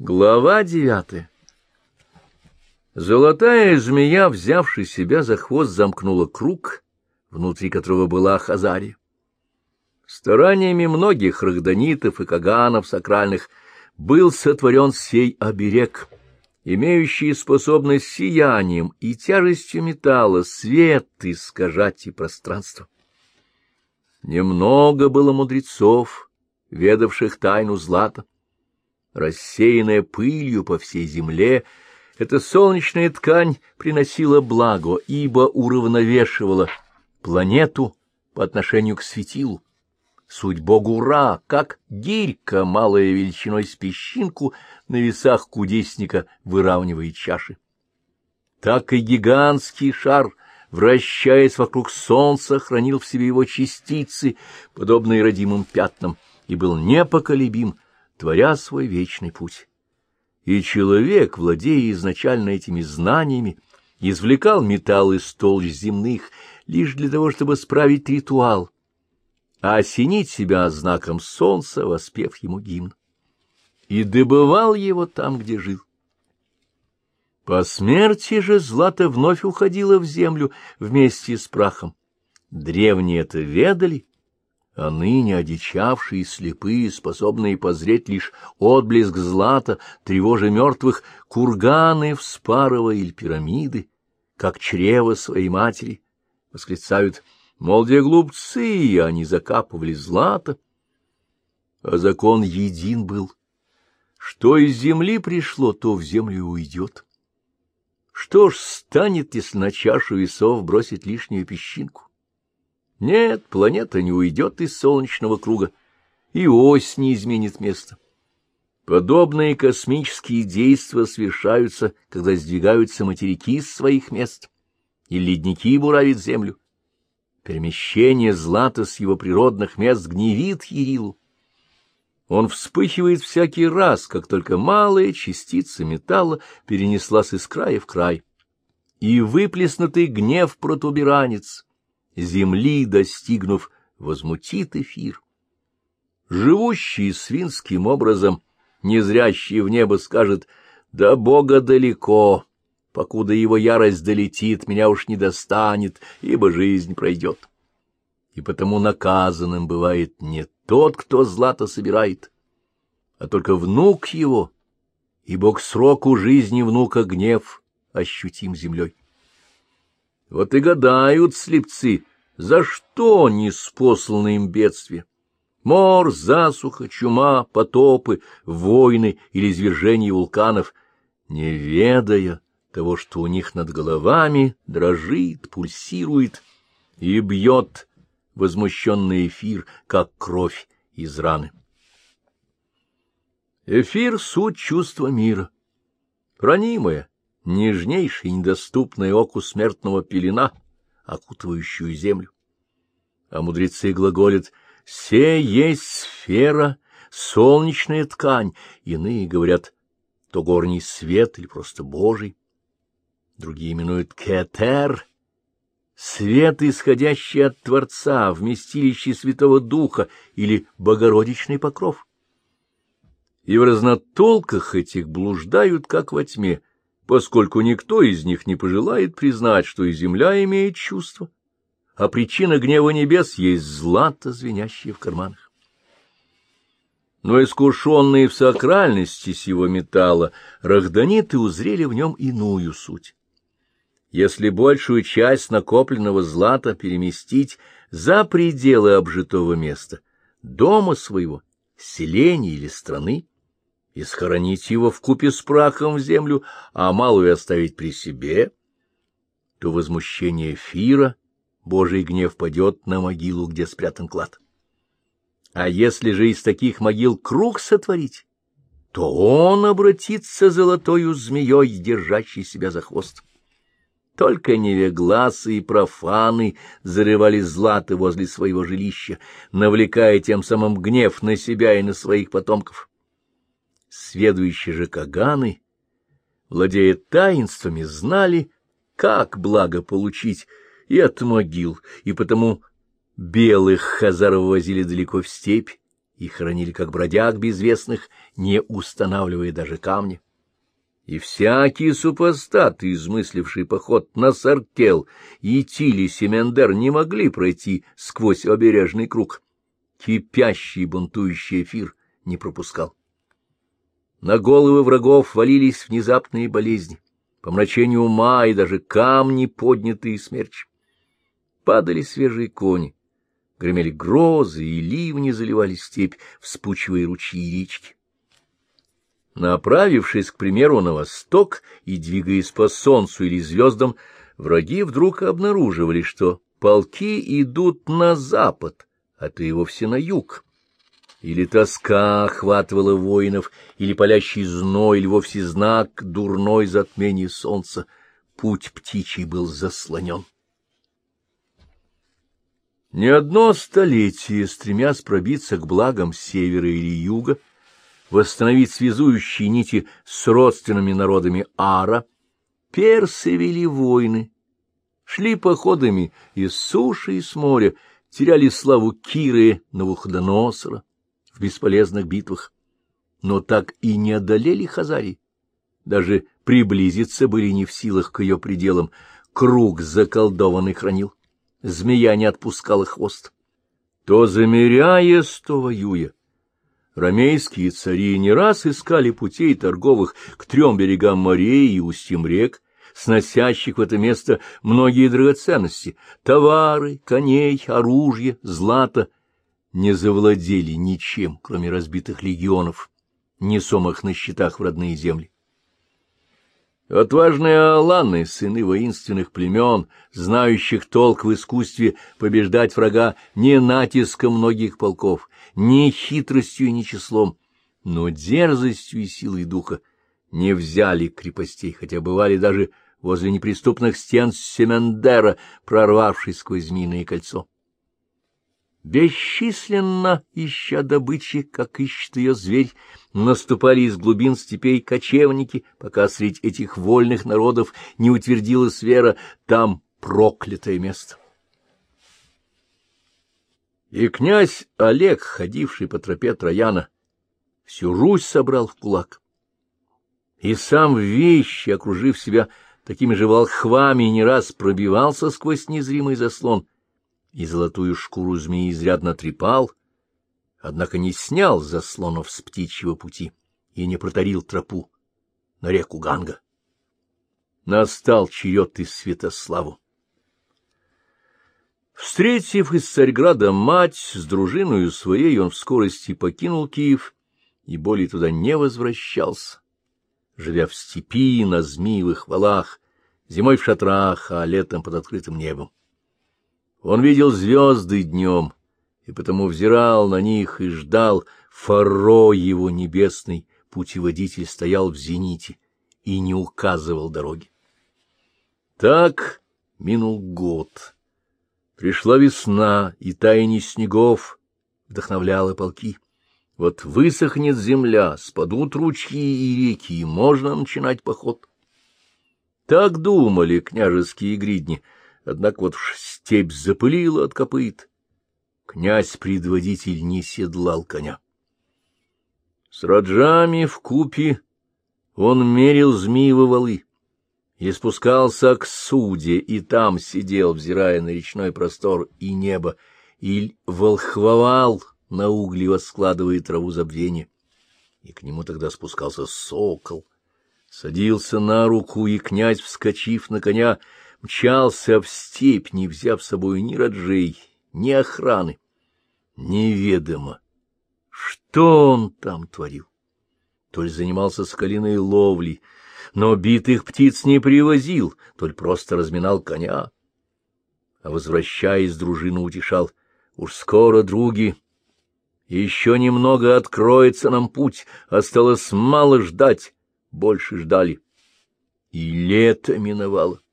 Глава девятая Золотая змея, взявши себя за хвост, замкнула круг, внутри которого была Хазария. Стараниями многих рахданитов и каганов сакральных был сотворен сей оберег, имеющий способность сиянием и тяжестью металла свет искажать и пространство. Немного было мудрецов, ведавших тайну злата. Рассеянная пылью по всей земле, эта солнечная ткань приносила благо, ибо уравновешивала планету по отношению к светилу. Суть богу Ра, как гирька, малая величиной с песчинку, на весах кудесника выравнивает чаши. Так и гигантский шар — вращаясь вокруг солнца, хранил в себе его частицы, подобные родимым пятнам, и был непоколебим, творя свой вечный путь. И человек, владея изначально этими знаниями, извлекал металл из толщ земных лишь для того, чтобы справить ритуал, а осенить себя знаком солнца, воспев ему гимн. И добывал его там, где жил. По смерти же злато вновь уходило в землю вместе с прахом. Древние это ведали, а ныне одичавшие слепые, способные позреть лишь отблеск злата, тревожа мертвых, курганы вспарывая или пирамиды, как чрево своей матери, восклицают, мол, где глупцы, они закапывали злато. А закон един был. Что из земли пришло, то в землю уйдет. Что ж станет, если на чашу весов бросить лишнюю песчинку? Нет, планета не уйдет из солнечного круга, и ось не изменит место. Подобные космические действия совершаются, когда сдвигаются материки с своих мест, и ледники буравят землю. Перемещение злата с его природных мест гневит Ерилу. Он вспыхивает всякий раз, как только малая частица металла перенеслась из края в край. И выплеснутый гнев протуберанец, земли достигнув, возмутит эфир. Живущий свинским образом, незрящий в небо, скажет «Да Бога далеко, покуда его ярость долетит, меня уж не достанет, ибо жизнь пройдет» и потому наказанным бывает не тот, кто злато собирает, а только внук его, ибо к сроку жизни внука гнев ощутим землей. Вот и гадают слепцы, за что не спосланы им бедствия. Мор, засуха, чума, потопы, войны или извержения вулканов, не ведая того, что у них над головами дрожит, пульсирует и бьет возмущенный эфир, как кровь из раны. Эфир — суть чувства мира, ранимая, нежнейшая и недоступная оку смертного пелена, окутывающую землю. А мудрецы глаголят «се есть сфера, солнечная ткань», иные говорят «то горний свет» или просто «божий», другие именуют «кетер», свет, исходящий от Творца, вместилище Святого Духа или Богородичный покров. И в разнотолках этих блуждают, как во тьме, поскольку никто из них не пожелает признать, что и земля имеет чувство, а причина гнева небес есть злато, звенящее в карманах. Но искушенные в сакральности сего металла, рахданиты узрели в нем иную суть если большую часть накопленного злата переместить за пределы обжитого места, дома своего, селения или страны, и схоронить его в купе с прахом в землю, а малую оставить при себе, то возмущение эфира, Божий гнев падет на могилу, где спрятан клад. А если же из таких могил круг сотворить, то он обратится золотою змеей, держащей себя за хвост. Только невегласы и профаны зарывали злато возле своего жилища, навлекая тем самым гнев на себя и на своих потомков. Сведущие же Каганы, владея таинствами, знали, как благо получить и от могил, и потому белых хазаров возили далеко в степь, и хоронили как бродяг безвестных, не устанавливая даже камни. И всякий супостат, измысливший поход на Саркел, и Тили Семендер не могли пройти сквозь обережный круг. Кипящий бунтующий эфир не пропускал. На головы врагов валились внезапные болезни, помрачение ума и даже камни, поднятые смерч. Падали свежие кони, гремели грозы, и ливни заливали степь, вспучивая ручьи и речки. Направившись, к примеру, на восток и двигаясь по солнцу или звездам, враги вдруг обнаруживали, что полки идут на запад, а то и вовсе на юг. Или тоска охватывала воинов, или палящий зной, или вовсе знак дурной затмения солнца. Путь птичий был заслонен. Не одно столетие, стремясь пробиться к благам севера или юга, восстановить связующие нити с родственными народами Ара, персы вели войны, шли походами из суши и с моря, теряли славу Киры Навуходоносора в бесполезных битвах, но так и не одолели Хазарий. Даже приблизиться были не в силах к ее пределам, круг заколдованный хранил, змея не отпускала хвост. То замеряясь, то воюя, Ромейские цари не раз искали путей торговых к трем берегам морей и устьям рек, сносящих в это место многие драгоценности, товары, коней, оружие, злато, не завладели ничем, кроме разбитых легионов, несомых на счетах в родные земли. Отважные аланы, сыны воинственных племен, знающих толк в искусстве побеждать врага не натиском многих полков, не хитростью и не числом, но дерзостью и силой духа, не взяли крепостей, хотя бывали даже возле неприступных стен Семендера, прорвавшись сквозь змеиное кольцо. Бесчисленно, ища добычи, как ищет ее зверь, наступали из глубин степей кочевники, пока среди этих вольных народов не утвердилась вера, там проклятое место. И князь Олег, ходивший по тропе Трояна, всю Русь собрал в кулак. И сам вещи, окружив себя такими же волхвами, не раз пробивался сквозь незримый заслон — и золотую шкуру змеи изрядно трепал, однако не снял заслонов с птичьего пути и не протарил тропу на реку Ганга. Настал черед из Святославу. Встретив из Царьграда мать с дружиною своей, он в скорости покинул Киев и более туда не возвращался, живя в степи, на змеевых валах, зимой в шатрах, а летом под открытым небом. Он видел звезды днем, и потому взирал на них и ждал. Фаро его небесный путеводитель стоял в зените и не указывал дороги. Так минул год. Пришла весна, и таяние снегов вдохновляло полки. Вот высохнет земля, спадут ручьи и реки, и можно начинать поход. Так думали княжеские гридни — Однако вот степь запылила от копыт. Князь-предводитель не седлал коня. С раджами в купе он мерил змеевы валы и спускался к суде, и там сидел, взирая на речной простор и небо, и волхвовал на угли, складывая траву забвения. И к нему тогда спускался сокол. Садился на руку, и князь, вскочив на коня, мчался в степь, не взяв с собой ни раджей, ни охраны. Неведомо, что он там творил. То ли занимался скалиной ловлей, но битых птиц не привозил, то ли просто разминал коня. А, возвращаясь, дружину утешал. Уж скоро, други, еще немного откроется нам путь, осталось мало ждать, больше ждали. И лето миновало.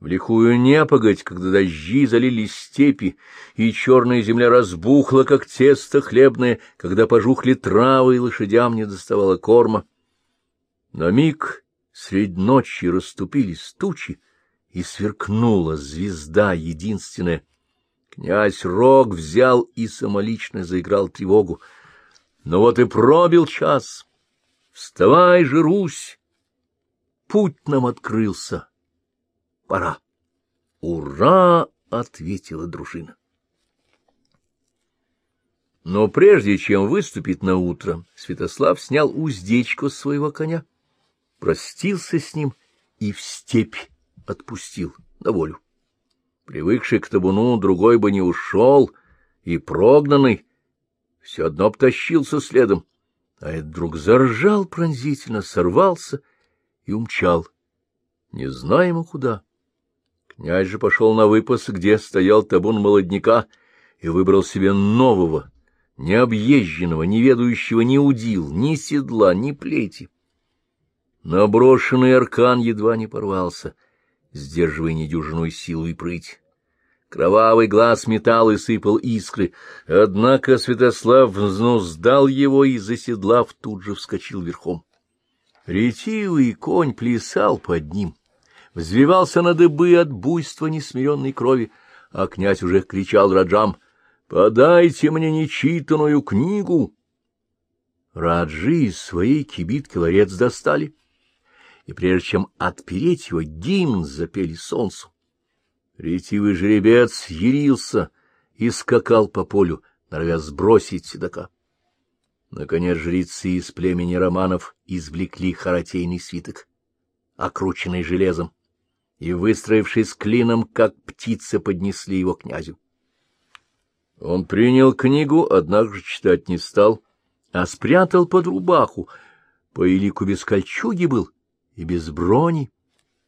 В лихую непогодь, когда дожди залили степи, и черная земля разбухла, как тесто хлебное, когда пожухли травы и лошадям не доставало корма. На миг средь ночи расступились тучи, и сверкнула звезда единственная. Князь Рог взял и самолично заиграл тревогу. Но вот и пробил час. Вставай же, Русь! Путь нам открылся. Пора. Ура! — ответила дружина. Но прежде чем выступить на утро, Святослав снял уздечку с своего коня, простился с ним и в степь отпустил на волю. Привыкший к табуну, другой бы не ушел, и прогнанный все одно обтащился следом, а этот вдруг заржал пронзительно, сорвался и умчал, не знаемо куда. Князь же пошел на выпас, где стоял табун молодняка, и выбрал себе нового, необъезженного, не ведающего ни удил, ни седла, ни плети. Наброшенный аркан едва не порвался, сдерживая недюжинную силу и прыть. Кровавый глаз металл и сыпал искры, однако Святослав взнуздал его и, заседлав, тут же вскочил верхом. Ретивый конь плясал под ним, взвивался на дыбы от буйства несмиренной крови, а князь уже кричал раджам «Подайте мне нечитанную книгу!» Раджи из своей кибитки ларец достали, и прежде чем отпереть его, гимн запели солнцу. Ретивый жеребец ярился и скакал по полю, норовя сбросить седока. Наконец жрецы из племени романов извлекли харатейный свиток, окрученный железом, и, выстроившись клином, как птицы, поднесли его князю. Он принял книгу, однако же читать не стал, а спрятал под рубаху. По элику без кольчуги был и без брони.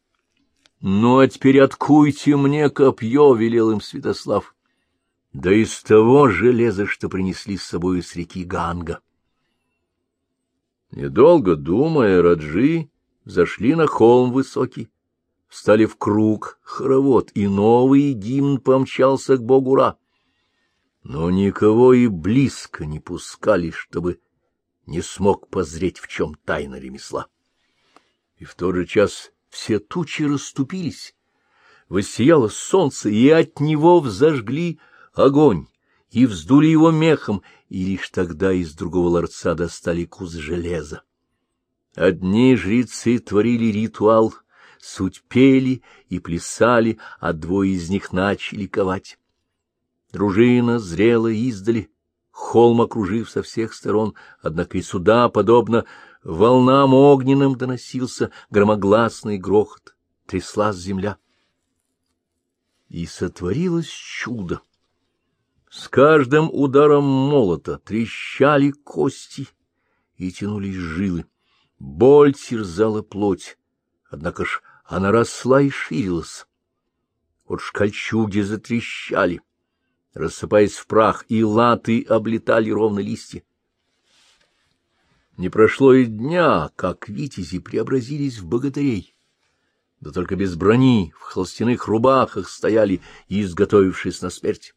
— Ну, а теперь откуйте мне копье, — велел им Святослав. Да из того железа, что принесли с собой с реки Ганга. Недолго думая, Раджи зашли на холм высокий, встали в круг хоровод, и новый гимн помчался к богу Ра. Но никого и близко не пускали, чтобы не смог позреть, в чем тайна ремесла. И в тот же час все тучи расступились, воссияло солнце, и от него взожгли огонь, и вздули его мехом, и лишь тогда из другого ларца достали кус железа. Одни жрецы творили ритуал, суть пели и плясали, а двое из них начали ковать. Дружина зрела издали, холм окружив со всех сторон, однако и сюда, подобно волнам огненным доносился громогласный грохот, тряслась земля. И сотворилось чудо. С каждым ударом молота трещали кости и тянулись жилы. Боль терзала плоть, однако ж она росла и ширилась. Вот шкальчуги затрещали, рассыпаясь в прах, и латы облетали ровно листья. Не прошло и дня, как витязи преобразились в богатырей. Да только без брони, в холстяных рубахах стояли, изготовившись на смерть.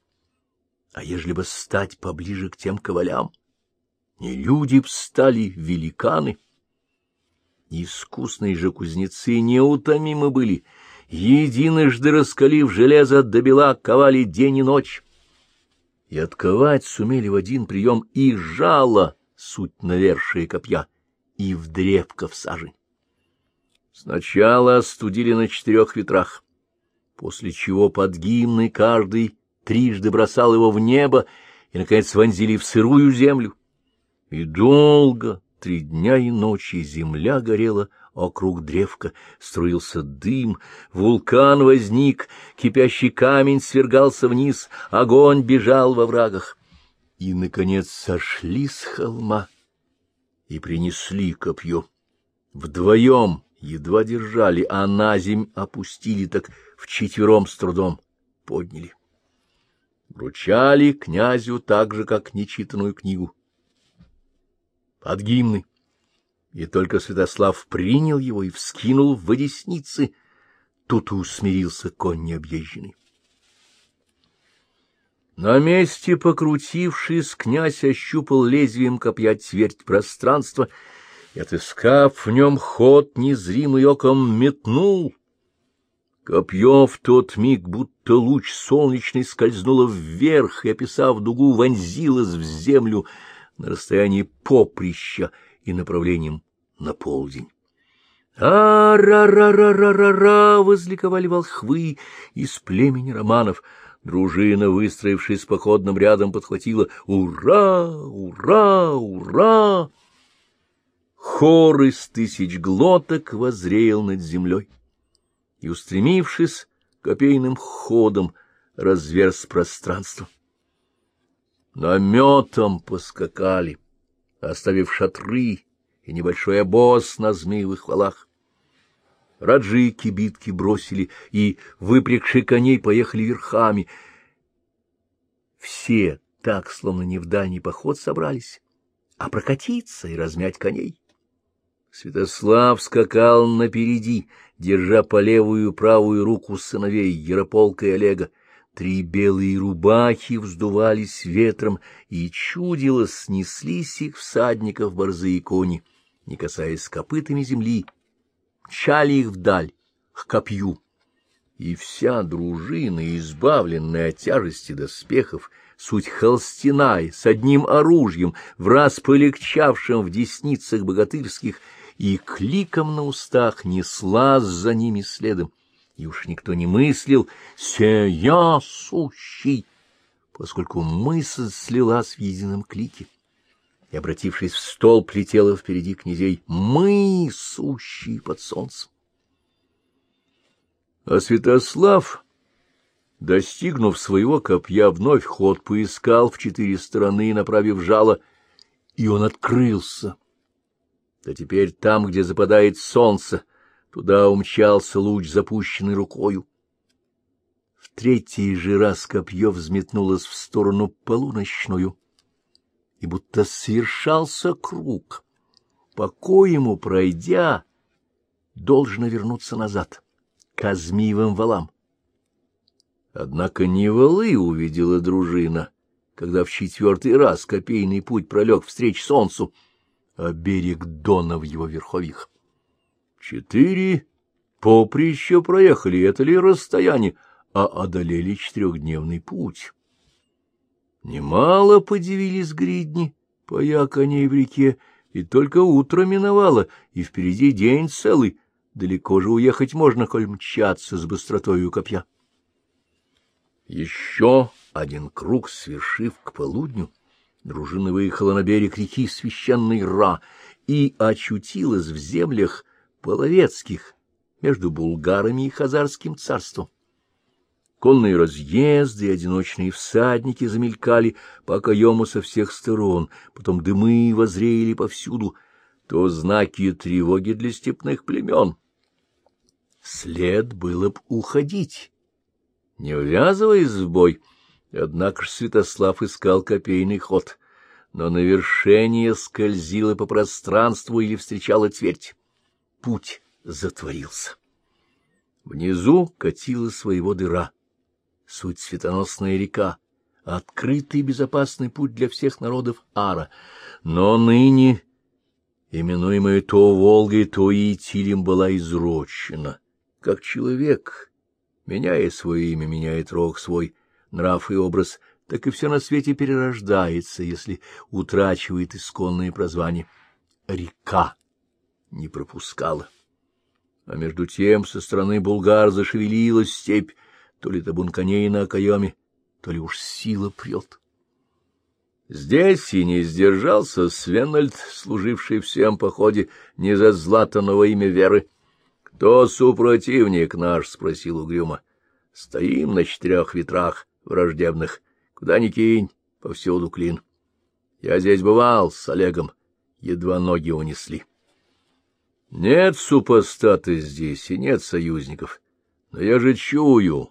А ежели бы стать поближе к тем ковалям, не люди б стали великаны. Искусные же кузнецы неутомимы были, единожды раскалив железо до бела, ковали день и ночь. И отковать сумели в один прием и жало — суть навершие копья, и в древко в сажень. Сначала остудили на четырех ветрах, после чего под гимны каждый трижды бросал его в небо и, наконец, вонзили в сырую землю. И долго, три дня и ночи, земля горела округ древка, струился дым, вулкан возник, кипящий камень свергался вниз, огонь бежал во врагах и, наконец, сошли с холма и принесли копье. Вдвоем едва держали, а на земь опустили, так вчетвером с трудом подняли. Вручали князю так же, как нечитанную книгу. Под гимны. И только Святослав принял его и вскинул в одесницы, тут и усмирился конь необъезженный. На месте покрутившись, князь ощупал лезвием копья твердь пространства и, отыскав в нем ход, незримый оком метнул. Копье в тот миг, будто луч солнечный, скользнуло вверх и, описав дугу, вонзилось в землю на расстоянии поприща и направлением на полдень. «А-ра-ра-ра-ра-ра-ра!» — возликовали волхвы из племени романов. Дружина, выстроившись походным рядом, подхватила «Ура! Ура! Ура!» Хор из тысяч глоток возреял над землей и, устремившись копейным ходом, разверз пространство. Наметом поскакали, оставив шатры и небольшой обоз на змеевых валах. Раджи кибитки бросили и, выпрягши коней, поехали верхами. Все так, словно не в дальний поход собрались, а прокатиться и размять коней. Святослав скакал напереди, держа по левую и правую руку сыновей Ярополка и Олега. Три белые рубахи вздувались ветром, и чудило снеслись их всадников борзые кони, не касаясь копытами земли, мчали их вдаль, к копью. И вся дружина, избавленная от тяжести доспехов, суть холстяная, с одним оружием, в раз полегчавшим в десницах богатырских, и кликом на устах неслась за ними следом. И уж никто не мыслил «Сея сущий», поскольку мысль слилась в едином клике. И, обратившись в стол, летела впереди князей «Мы, сущие под солнцем». А Святослав, достигнув своего копья, вновь ход поискал в четыре стороны, направив жало, и он открылся да теперь там, где западает солнце, туда умчался луч, запущенный рукою. В третий же раз копье взметнулось в сторону полуночную, и будто совершался круг. По ему пройдя, должно вернуться назад, к Азмиевым валам. Однако не валы увидела дружина, когда в четвертый раз копейный путь пролег встреч солнцу — а берег Дона в его верховьях. Четыре поприща проехали, это ли расстояние, а одолели четырехдневный путь. Немало подивились гридни, поя коней в реке, и только утро миновало, и впереди день целый, далеко же уехать можно, коль мчаться с быстротою копья. Еще один круг, свершив к полудню, — Дружина выехала на берег реки Священный Ра и очутилась в землях половецких между булгарами и хазарским царством. Конные разъезды и одиночные всадники замелькали по окоему со всех сторон, потом дымы возреяли повсюду, то знаки тревоги для степных племен. След было б уходить, не ввязываясь в бой — Однако ж Святослав искал копейный ход, но на вершине скользила по пространству или встречала твердь. Путь затворился. Внизу катила своего дыра, суть светоносная река, открытый безопасный путь для всех народов Ара, но ныне, именуемая то Волгой, то Итилем, была изрочена, как человек, меняя свое имя, меняет рог свой, нрав и образ, так и все на свете перерождается, если утрачивает исконное прозвание. Река не пропускала. А между тем со стороны булгар зашевелилась степь, то ли табун коней на окоеме, то ли уж сила прет. Здесь и не сдержался Свенальд, служивший всем походе не за златаного имя веры. — Кто супротивник наш? — спросил угрюмо. — Стоим на четырех ветрах враждебных. Куда ни кинь, повсюду клин. Я здесь бывал с Олегом, едва ноги унесли. Нет супостата здесь и нет союзников. Но я же чую,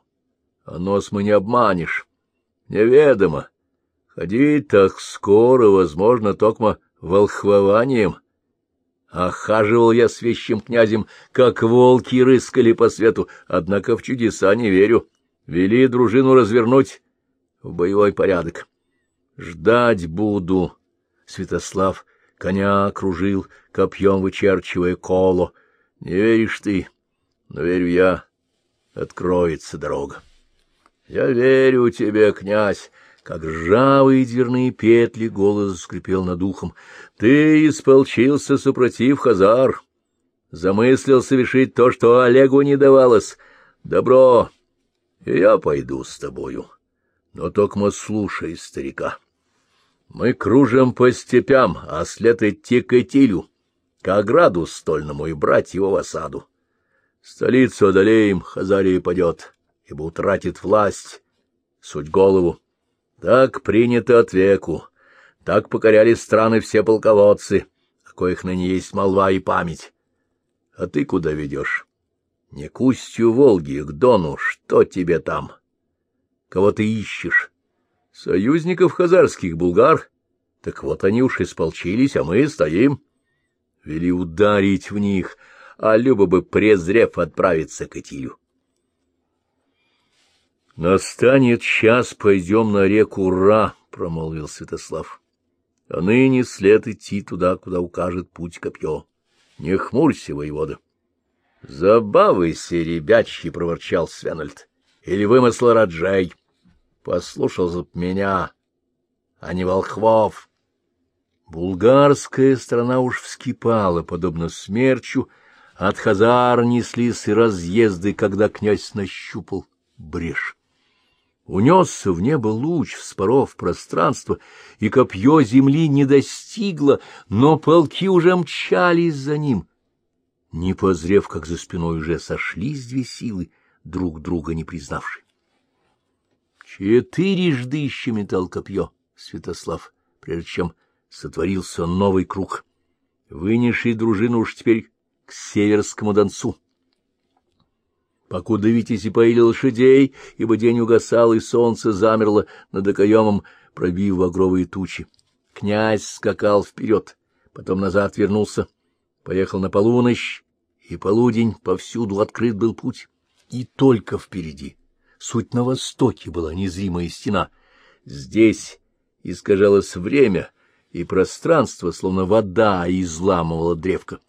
а нос мы не обманешь. Неведомо. Ходить так скоро, возможно, токмо волхвованием. Охаживал я с вещим князем, как волки рыскали по свету, однако в чудеса не верю. Вели дружину развернуть в боевой порядок. Ждать буду. Святослав коня кружил, копьем вычерчивая коло. Не веришь ты, но верю я. откроется дорога. Я верю тебе, князь, как ржавые дверные петли голос скрипел над ухом. Ты исполчился, супротив Хазар, замыслил совершить то, что Олегу не давалось. Добро, я пойду с тобою, но только слушай старика. Мы кружим по степям, а след идти к Этилю, к ограду стольному и брать его в осаду. Столицу одолеем, Хазария падет, ибо утратит власть, суть голову. Так принято от веку, так покоряли страны все полководцы, о коих ныне есть молва и память. А ты куда ведешь? Не к устью Волги, к Дону, что тебе там? Кого ты ищешь? Союзников хазарских, булгар? Так вот они уж исполчились, а мы стоим. Вели ударить в них, а Люба бы, презрев, отправиться к Этилю. — Настанет час, пойдем на реку Ра, — промолвил Святослав. — А ныне след идти туда, куда укажет путь копье. Не хмурься, воевода. — Забавайся, ребячий, — проворчал Свенальд. — Или вымысл Раджей. Послушался б меня, а не волхвов. Булгарская страна уж вскипала, подобно смерчу, от Хазар неслись и разъезды, когда князь нащупал брешь. Унесся в небо луч, вспоров пространство, и копье земли не достигло, но полки уже мчались за ним. Не позрев, как за спиной уже сошлись две силы, друг друга не признавшие. Четырежды еще метал копье Святослав, прежде чем сотворился новый круг, вынесший дружину уж теперь к северскому донцу. Покуда Витязи поили лошадей, ибо день угасал, и солнце замерло над окоемом, пробив багровые тучи. Князь скакал вперед, потом назад вернулся, поехал на полуночь, и полудень повсюду открыт был путь. И только впереди, суть на востоке, была незримая стена. Здесь искажалось время, и пространство, словно вода, изламывало древко.